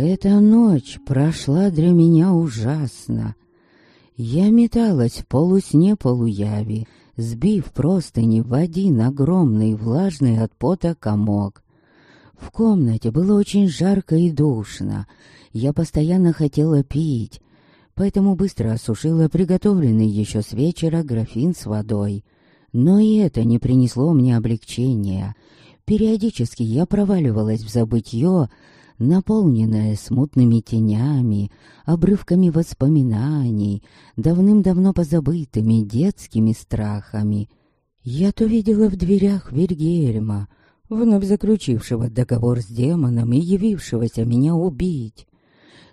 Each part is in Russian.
Эта ночь прошла для меня ужасно. Я металась в полусне-полуяви, сбив простыни в один огромный влажный от пота комок. В комнате было очень жарко и душно. Я постоянно хотела пить, поэтому быстро осушила приготовленный еще с вечера графин с водой. Но и это не принесло мне облегчения. Периодически я проваливалась в забытье, наполненное смутными тенями, обрывками воспоминаний, давным-давно позабытыми детскими страхами. Я то видела в дверях Вильгельма, вновь заключившего договор с демоном и явившегося меня убить,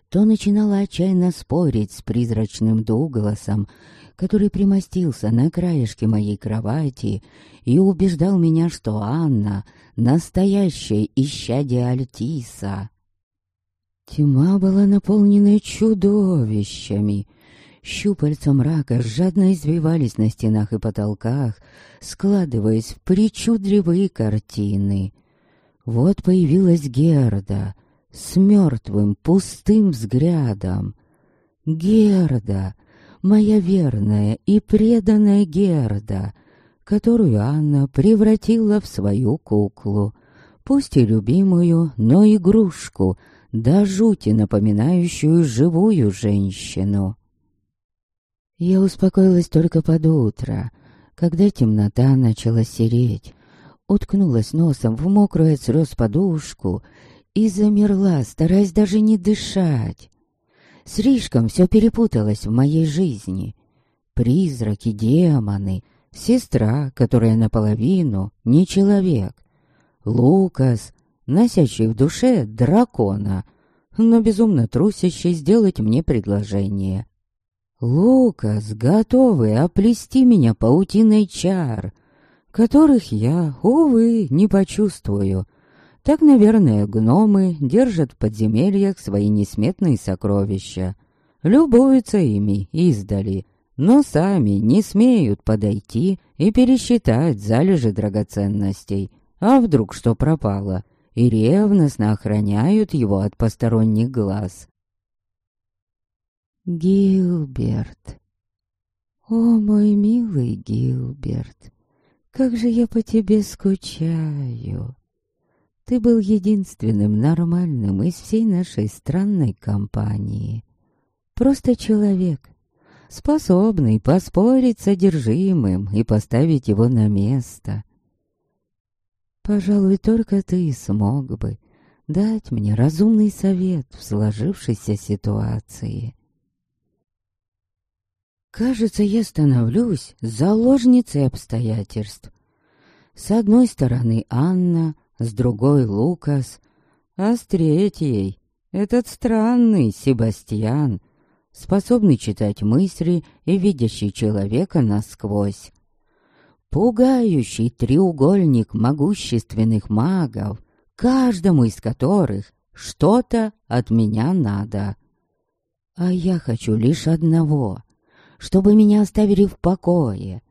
то начинала отчаянно спорить с призрачным Дугласом, который примостился на краешке моей кровати и убеждал меня, что Анна — настоящая исчадие Альтиса. Тьма была наполнена чудовищами. Щупальца мрака жадно извивались на стенах и потолках, складываясь в причудливые картины. Вот появилась Герда с мертвым пустым взглядом. Герда, моя верная и преданная Герда, которую Анна превратила в свою куклу, пусть и любимую, но игрушку — до жути напоминающую живую женщину. Я успокоилась только под утро, когда темнота начала сереть, уткнулась носом в мокрую от слез подушку и замерла, стараясь даже не дышать. Слишком все перепуталось в моей жизни. Призраки, демоны, сестра, которая наполовину не человек, Лукас, носящий в душе дракона, но безумно трусящий сделать мне предложение. Лукас, готовый оплести меня паутиной чар, которых я, увы, не почувствую. Так, наверное, гномы держат в подземельях свои несметные сокровища, любуются ими издали, но сами не смеют подойти и пересчитать залежи драгоценностей. А вдруг что пропало — и ревностно охраняют его от посторонних глаз. Гилберт, о мой милый Гилберт, как же я по тебе скучаю. Ты был единственным нормальным из всей нашей странной компании. Просто человек, способный поспорить с содержимым и поставить его на место — Пожалуй, только ты смог бы дать мне разумный совет в сложившейся ситуации. Кажется, я становлюсь заложницей обстоятельств. С одной стороны Анна, с другой Лукас, а с третьей этот странный Себастьян, способный читать мысли и видящий человека насквозь пугающий треугольник могущественных магов, каждому из которых что-то от меня надо. А я хочу лишь одного, чтобы меня оставили в покое.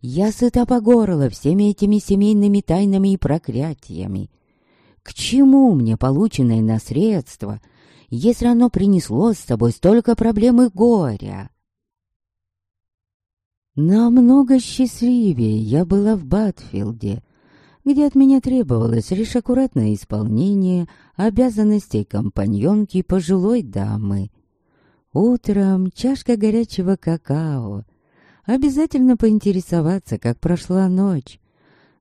Я сыта по горло всеми этими семейными тайнами и проклятиями. К чему мне полученное наследство, если оно принесло с собой столько проблем и горя? Намного счастливее я была в Батфилде, где от меня требовалось лишь аккуратное исполнение обязанностей компаньонки пожилой дамы. Утром чашка горячего какао, обязательно поинтересоваться, как прошла ночь,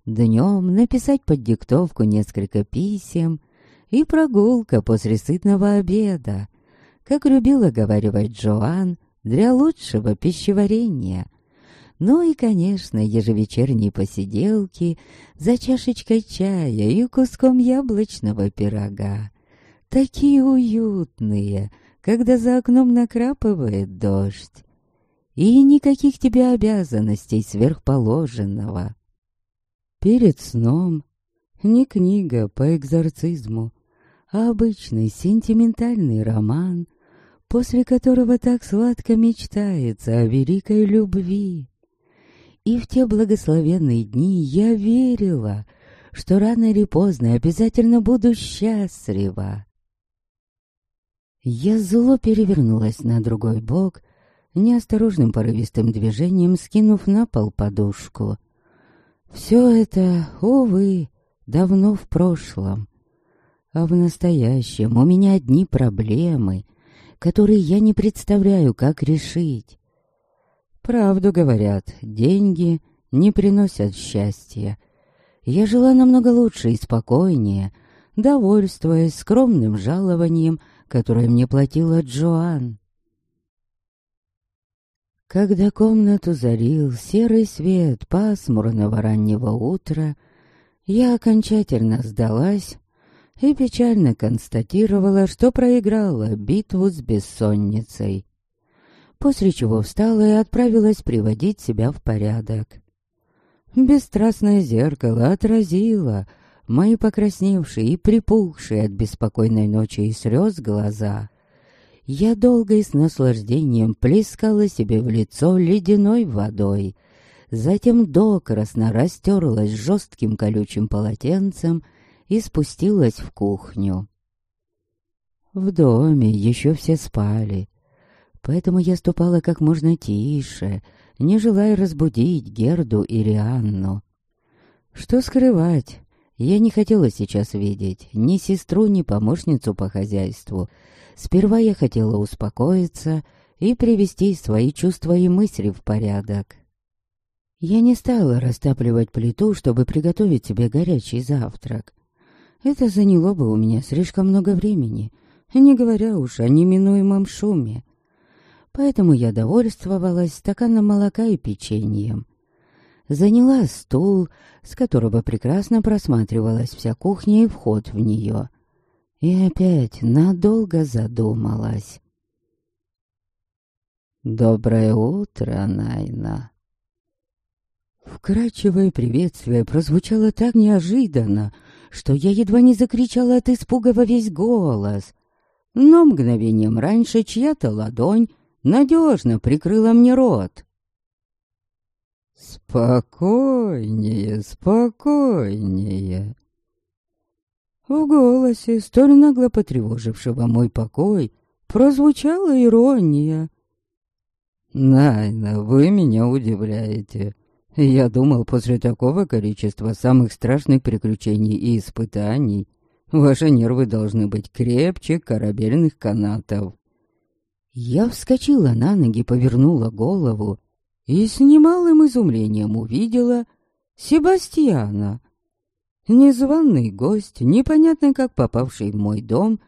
днем написать под диктовку несколько писем и прогулка после сытного обеда, как любила говаривать Джоан, для лучшего пищеварения. Ну и, конечно, ежевечерние посиделки за чашечкой чая и куском яблочного пирога. Такие уютные, когда за окном накрапывает дождь. И никаких тебе обязанностей сверхположенного. Перед сном не книга по экзорцизму, а обычный сентиментальный роман, после которого так сладко мечтается о великой любви. И в те благословенные дни я верила, что рано или поздно обязательно буду счастлива. Я зло перевернулась на другой бок, неосторожным порывистым движением скинув на пол подушку. Все это, увы, давно в прошлом. А в настоящем у меня одни проблемы, которые я не представляю, как решить. Правду говорят, деньги не приносят счастья. Я жила намного лучше и спокойнее, довольствуясь скромным жалованием, которое мне платила Джоан. Когда комнату зарил серый свет пасмурного раннего утра, я окончательно сдалась и печально констатировала, что проиграла битву с бессонницей. После чего встала и отправилась приводить себя в порядок. Бесстрастное зеркало отразило мои покрасневшие и припухшие от беспокойной ночи и слез глаза. Я долго и с наслаждением плескала себе в лицо ледяной водой, затем докрасно растерлась жестким колючим полотенцем и спустилась в кухню. В доме еще все спали, поэтому я ступала как можно тише, не желая разбудить Герду и Рианну. Что скрывать, я не хотела сейчас видеть ни сестру, ни помощницу по хозяйству. Сперва я хотела успокоиться и привести свои чувства и мысли в порядок. Я не стала растапливать плиту, чтобы приготовить себе горячий завтрак. Это заняло бы у меня слишком много времени, не говоря уж о неминуемом шуме. Поэтому я довольствовалась стаканом молока и печеньем. Заняла стул, с которого прекрасно просматривалась вся кухня и вход в нее. И опять надолго задумалась. «Доброе утро, Найна!» Вкрадчивое приветствие прозвучало так неожиданно, что я едва не закричала от испуга во весь голос. Но мгновением раньше чья-то ладонь надежно прикрыла мне рот. «Спокойнее, спокойнее!» В голосе, столь нагло потревожившего мой покой, прозвучала ирония. «Найна, вы меня удивляете. Я думал, после такого количества самых страшных приключений и испытаний, ваши нервы должны быть крепче корабельных канатов. Я вскочила на ноги, повернула голову и с немалым изумлением увидела Себастьяна. Незваный гость, непонятно как попавший в мой дом,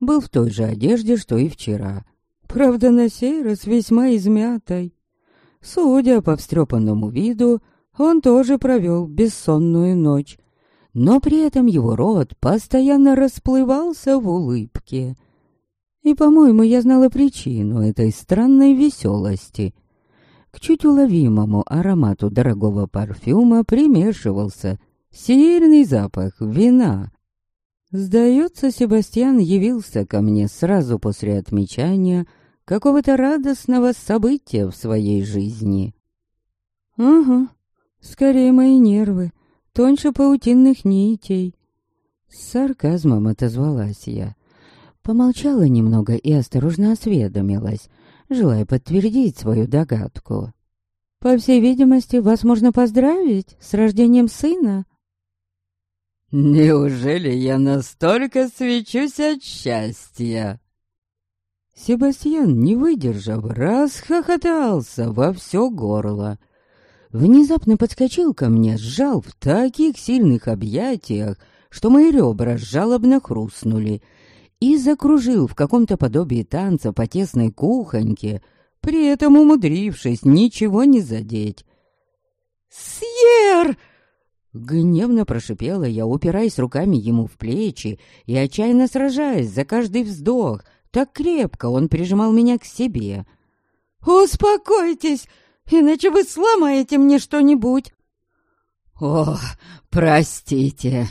был в той же одежде, что и вчера. Правда, на сей раз весьма измятой. Судя по встрепанному виду, он тоже провел бессонную ночь, но при этом его рот постоянно расплывался в улыбке. И, по-моему, я знала причину этой странной веселости. К чуть уловимому аромату дорогого парфюма примешивался сильный запах вина. Сдается, Себастьян явился ко мне сразу после отмечания — какого-то радостного события в своей жизни. Ага, скорее мои нервы, тоньше паутинных нитей. С сарказмом отозвалась я. Помолчала немного и осторожно осведомилась, желая подтвердить свою догадку. «По всей видимости, вас можно поздравить с рождением сына?» «Неужели я настолько свечусь от счастья?» Себастьян, не выдержав, расхохотался во все горло. Внезапно подскочил ко мне, сжал в таких сильных объятиях, что мои ребра жалобно хрустнули, и закружил в каком-то подобии танца по тесной кухоньке, при этом умудрившись ничего не задеть. «Сьер!» Гневно прошипела я, упираясь руками ему в плечи и отчаянно сражаясь за каждый вздох — так крепко он прижимал меня к себе. «Успокойтесь, иначе вы сломаете мне что-нибудь!» «О, простите!»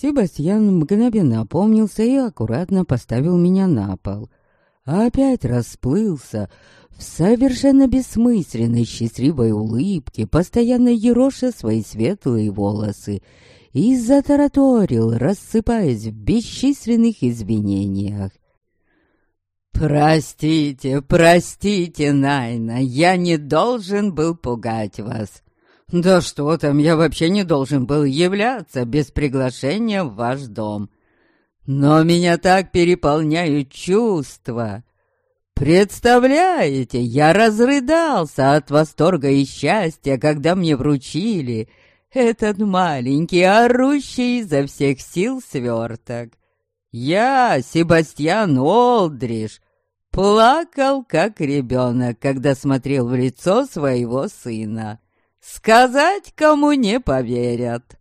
Себастьян мгновенно опомнился и аккуратно поставил меня на пол. А опять расплылся в совершенно бессмысленной счастливой улыбке, постоянно ероша свои светлые волосы, и затараторил, рассыпаясь в бесчисленных извинениях. «Простите, простите, Найна, я не должен был пугать вас. Да что там, я вообще не должен был являться без приглашения в ваш дом. Но меня так переполняют чувства. Представляете, я разрыдался от восторга и счастья, когда мне вручили этот маленький, орущий изо всех сил сверток. Я, Себастьян Олдриш, Плакал, как ребенок, когда смотрел в лицо своего сына. Сказать кому не поверят.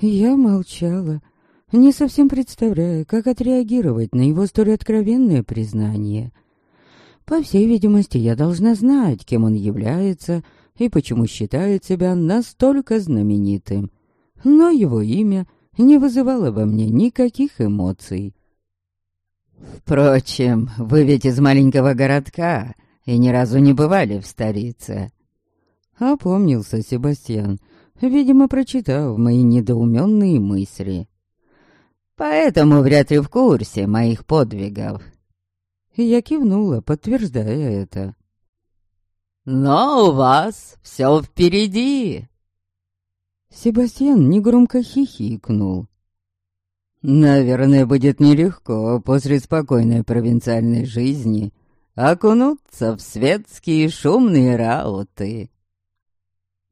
Я молчала, не совсем представляя, как отреагировать на его столь откровенное признание. По всей видимости, я должна знать, кем он является и почему считает себя настолько знаменитым. Но его имя не вызывало во мне никаких эмоций. Впрочем, вы ведь из маленького городка и ни разу не бывали в столице. Опомнился Себастьян, видимо, прочитав мои недоуменные мысли. Поэтому вряд ли в курсе моих подвигов. Я кивнула, подтверждая это. «Но у вас все впереди!» Себастьян негромко хихикнул. Наверное, будет нелегко после спокойной провинциальной жизни окунуться в светские шумные рауты.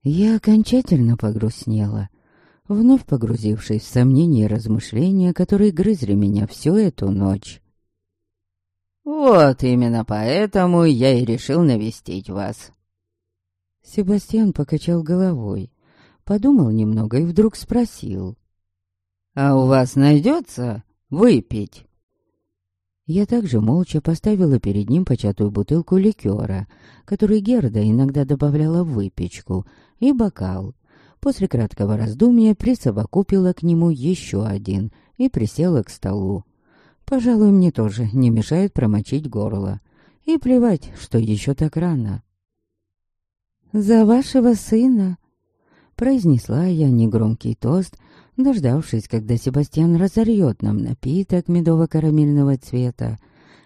Я окончательно погрустнела, вновь погрузившись в сомнения и размышления, которые грызли меня всю эту ночь. «Вот именно поэтому я и решил навестить вас». Себастьян покачал головой, подумал немного и вдруг спросил. «А у вас найдется выпить?» Я также молча поставила перед ним початую бутылку ликера, который Герда иногда добавляла в выпечку, и бокал. После краткого раздумья присовокупила к нему еще один и присела к столу. Пожалуй, мне тоже не мешает промочить горло. И плевать, что еще так рано. «За вашего сына!» Произнесла я негромкий тост, дождавшись, когда Себастьян разорьет нам напиток медово-карамельного цвета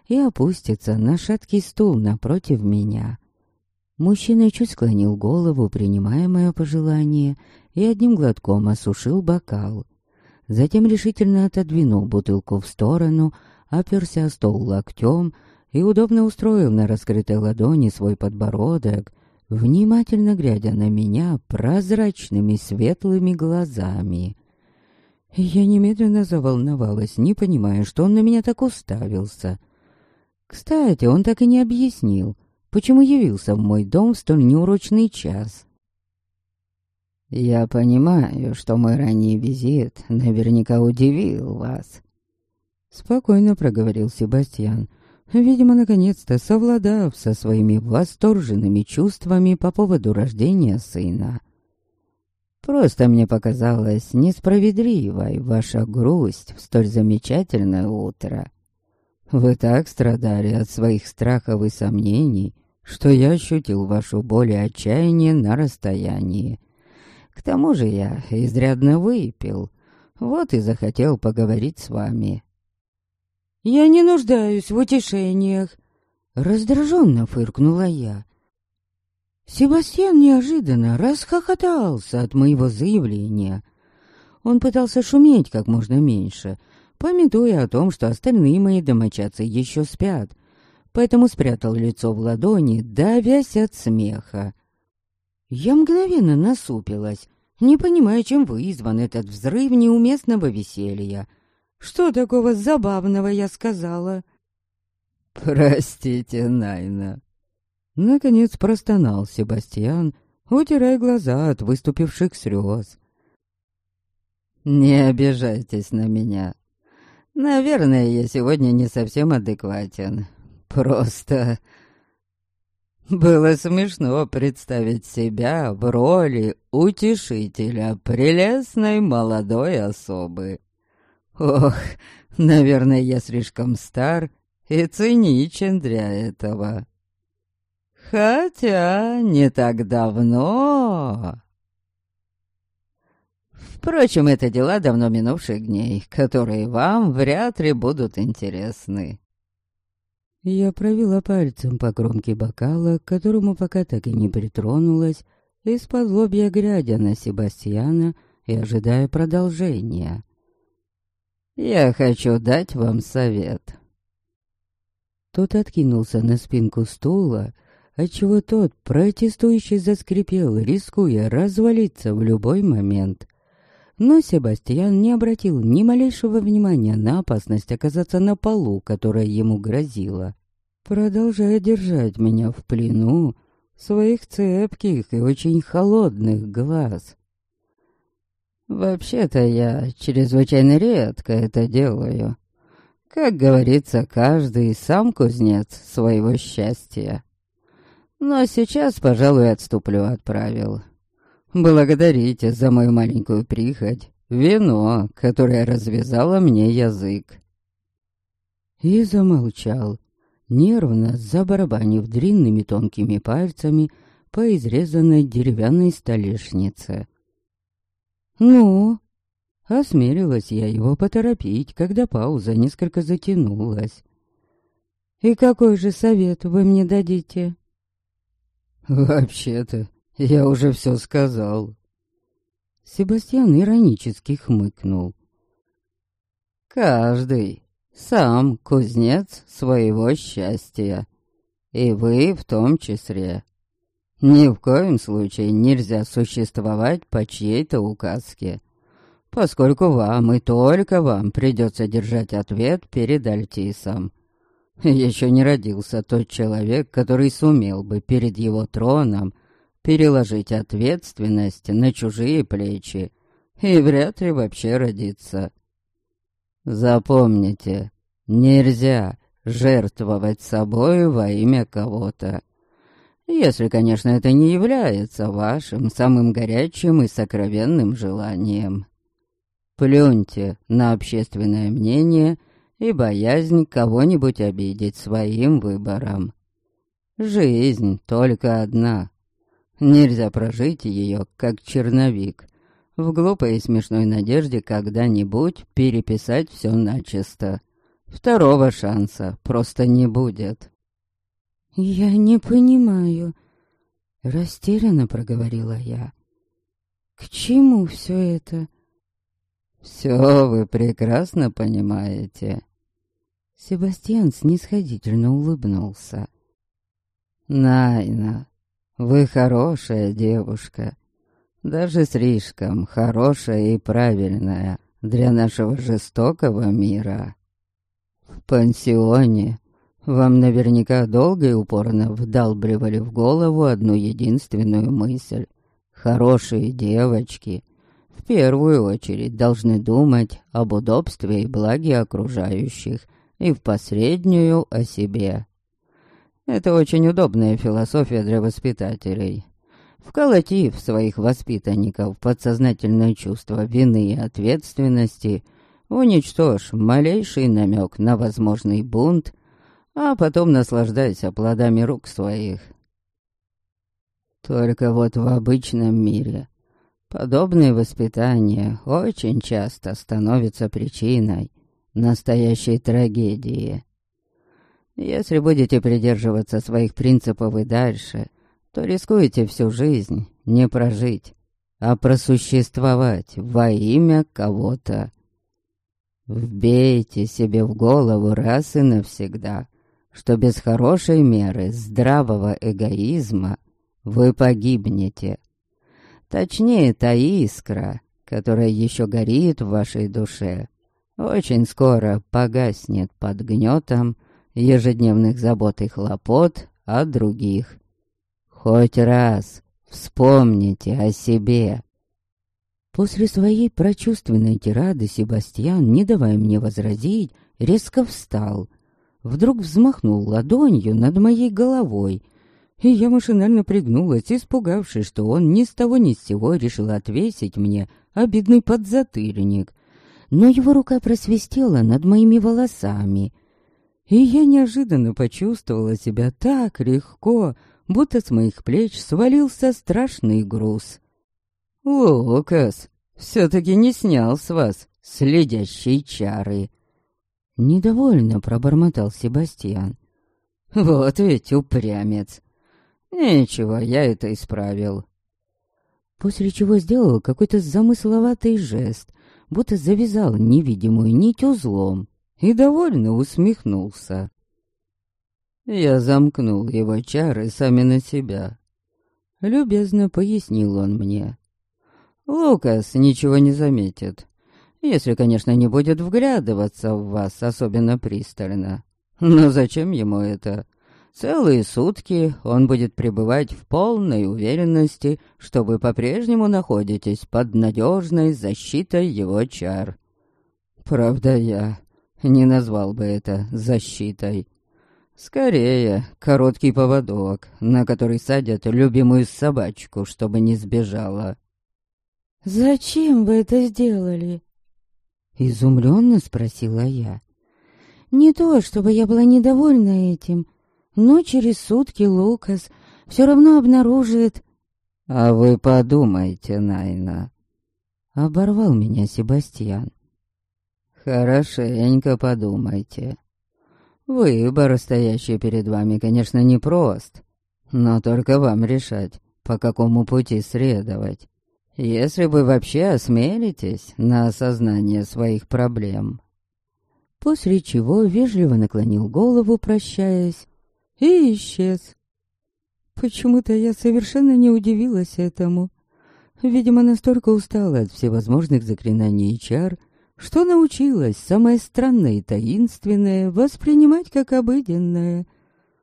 и опустится на шаткий стул напротив меня. Мужчина чуть склонил голову, принимая мое пожелание, и одним глотком осушил бокал. Затем решительно отодвинул бутылку в сторону, оперся о стол локтем и удобно устроил на раскрытой ладони свой подбородок, внимательно глядя на меня прозрачными светлыми глазами. Я немедленно заволновалась, не понимая, что он на меня так уставился. Кстати, он так и не объяснил, почему явился в мой дом в столь неурочный час. «Я понимаю, что мой ранний визит наверняка удивил вас», — спокойно проговорил Себастьян, видимо, наконец-то совладав со своими восторженными чувствами по поводу рождения сына. Просто мне показалось несправедливой ваша грусть в столь замечательное утро. Вы так страдали от своих страхов и сомнений, что я ощутил вашу боль и отчаяние на расстоянии. К тому же я изрядно выпил, вот и захотел поговорить с вами. «Я не нуждаюсь в утешениях», — раздраженно фыркнула я. Себастьян неожиданно расхохотался от моего заявления. Он пытался шуметь как можно меньше, пометуя о том, что остальные мои домочадцы еще спят, поэтому спрятал лицо в ладони, давясь от смеха. Я мгновенно насупилась, не понимая, чем вызван этот взрыв неуместного веселья. Что такого забавного я сказала? «Простите, Найна», Наконец простонал Себастьян, утирая глаза от выступивших слез. «Не обижайтесь на меня. Наверное, я сегодня не совсем адекватен. Просто...» Было смешно представить себя в роли утешителя прелестной молодой особы. Ох, наверное, я слишком стар и циничен для этого. Хотя не так давно... Впрочем, это дела давно минувших дней, которые вам вряд ли будут интересны. Я провела пальцем по кромке бокала, к которому пока так и не притронулась, из-под лобья глядя на Себастьяна и ожидая продолжения. «Я хочу дать вам совет». Тот откинулся на спинку стула, отчего тот протестующий заскрипел, рискуя развалиться в любой момент. Но Себастьян не обратил ни малейшего внимания на опасность оказаться на полу, которая ему грозила. Продолжая держать меня в плену своих цепких и очень холодных глаз. Вообще-то я чрезвычайно редко это делаю. Как говорится, каждый сам кузнец своего счастья. Но сейчас, пожалуй, отступлю от правил. Благодарите за мою маленькую прихоть, вино, которое развязало мне язык. И замолчал, нервно забарабанив длинными тонкими пальцами по изрезанной деревянной столешнице. «Ну?» Осмелилась я его поторопить, когда пауза несколько затянулась. «И какой же совет вы мне дадите?» «Вообще-то, я уже все сказал». Себастьян иронически хмыкнул. «Каждый сам кузнец своего счастья, и вы в том числе. Ни в коем случае нельзя существовать по чьей-то указке, поскольку вам и только вам придется держать ответ перед Альтисом. Еще не родился тот человек, который сумел бы перед его троном переложить ответственность на чужие плечи, и вряд ли вообще родится. Запомните, нельзя жертвовать собой во имя кого-то. Если, конечно, это не является вашим самым горячим и сокровенным желанием. Плюньте на общественное мнение и боязнь кого-нибудь обидеть своим выбором. Жизнь только одна. Нельзя прожить ее, как черновик, в глупой и смешной надежде когда-нибудь переписать все начисто. Второго шанса просто не будет. «Я не понимаю», — растерянно проговорила я. «К чему все это?» «Все вы прекрасно понимаете». Себастьян снисходительно улыбнулся. «Найна, вы хорошая девушка, даже слишком хорошая и правильная для нашего жестокого мира. В пансионе вам наверняка долго и упорно вдалбливали в голову одну единственную мысль. Хорошие девочки в первую очередь должны думать об удобстве и благе окружающих, и в последнюю о себе. Это очень удобная философия для воспитателей. Вколотив своих воспитанников подсознательное чувство вины и ответственности, уничтожь малейший намек на возможный бунт, а потом наслаждайся плодами рук своих. Только вот в обычном мире подобное воспитание очень часто становится причиной настоящей трагедии. Если будете придерживаться своих принципов и дальше, то рискуете всю жизнь не прожить, а просуществовать во имя кого-то. Вбейте себе в голову раз и навсегда, что без хорошей меры здравого эгоизма вы погибнете. Точнее, та искра, которая еще горит в вашей душе, очень скоро погаснет под гнетом ежедневных забот и хлопот о других. Хоть раз вспомните о себе. После своей прочувственной тирады Себастьян, не давая мне возразить, резко встал. Вдруг взмахнул ладонью над моей головой, и я машинально пригнулась, испугавшись, что он ни с того ни с сего решил отвесить мне обидный подзатыльник. Но его рука просвистела над моими волосами — и я неожиданно почувствовала себя так легко, будто с моих плеч свалился страшный груз. «Лукас, все-таки не снял с вас следящей чары!» Недовольно пробормотал Себастьян. Вот ведь упрямец. Ничего, я это исправил. После чего сделал какой-то замысловатый жест, будто завязал невидимую нить узлом и довольно усмехнулся. Я замкнул его чары сами на себя. Любезно пояснил он мне. Лукас ничего не заметит, если, конечно, не будет вглядываться в вас особенно пристально. Но зачем ему это? Целые сутки он будет пребывать в полной уверенности, что вы по-прежнему находитесь под надежной защитой его чар. Правда, я не назвал бы это защитой. Скорее, короткий поводок, на который садят любимую собачку, чтобы не сбежала. «Зачем вы это сделали?» Изумленно спросила я. «Не то, чтобы я была недовольна этим, но через сутки Лукас все равно обнаружит...» «А вы подумайте, Найна!» Оборвал меня Себастьян. «Хорошенько подумайте. Выбор, стоящий перед вами, конечно, непрост, но только вам решать, по какому пути следовать. Если вы вообще осмелитесь на осознание своих проблем». После чего вежливо наклонил голову, прощаясь, и исчез. Почему-то я совершенно не удивилась этому. Видимо, настолько устала от всевозможных заклинаний и чар, что научилась самое странное и таинственное воспринимать как обыденное.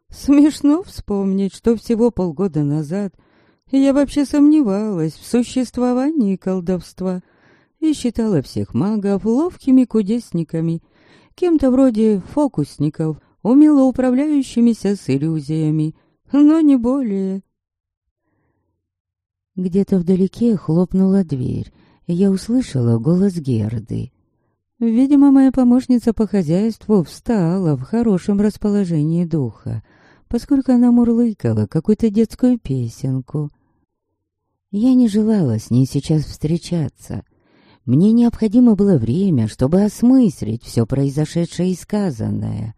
Смешно вспомнить, что всего полгода назад я вообще сомневалась в существовании колдовства и считала всех магов ловкими кудесниками, кем-то вроде фокусников — умело управляющимися с иллюзиями, но не более. Где-то вдалеке хлопнула дверь, и я услышала голос Герды. Видимо, моя помощница по хозяйству встала в хорошем расположении духа, поскольку она мурлыкала какую-то детскую песенку. Я не желала с ней сейчас встречаться. Мне необходимо было время, чтобы осмыслить все произошедшее и сказанное.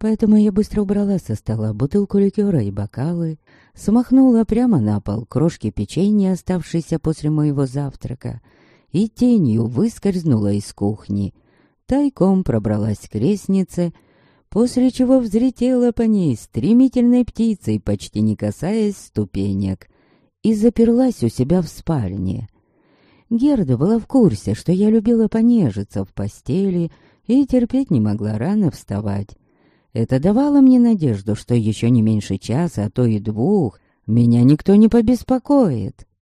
Поэтому я быстро убрала со стола бутылку ликера и бокалы, смахнула прямо на пол крошки печенья, оставшиеся после моего завтрака, и тенью выскользнула из кухни. Тайком пробралась к лестнице, после чего взлетела по ней стремительной птицей, почти не касаясь ступенек, и заперлась у себя в спальне. Герда была в курсе, что я любила понежиться в постели и терпеть не могла рано вставать. Это давало мне надежду, что еще не меньше часа, а то и двух, меня никто не побеспокоит.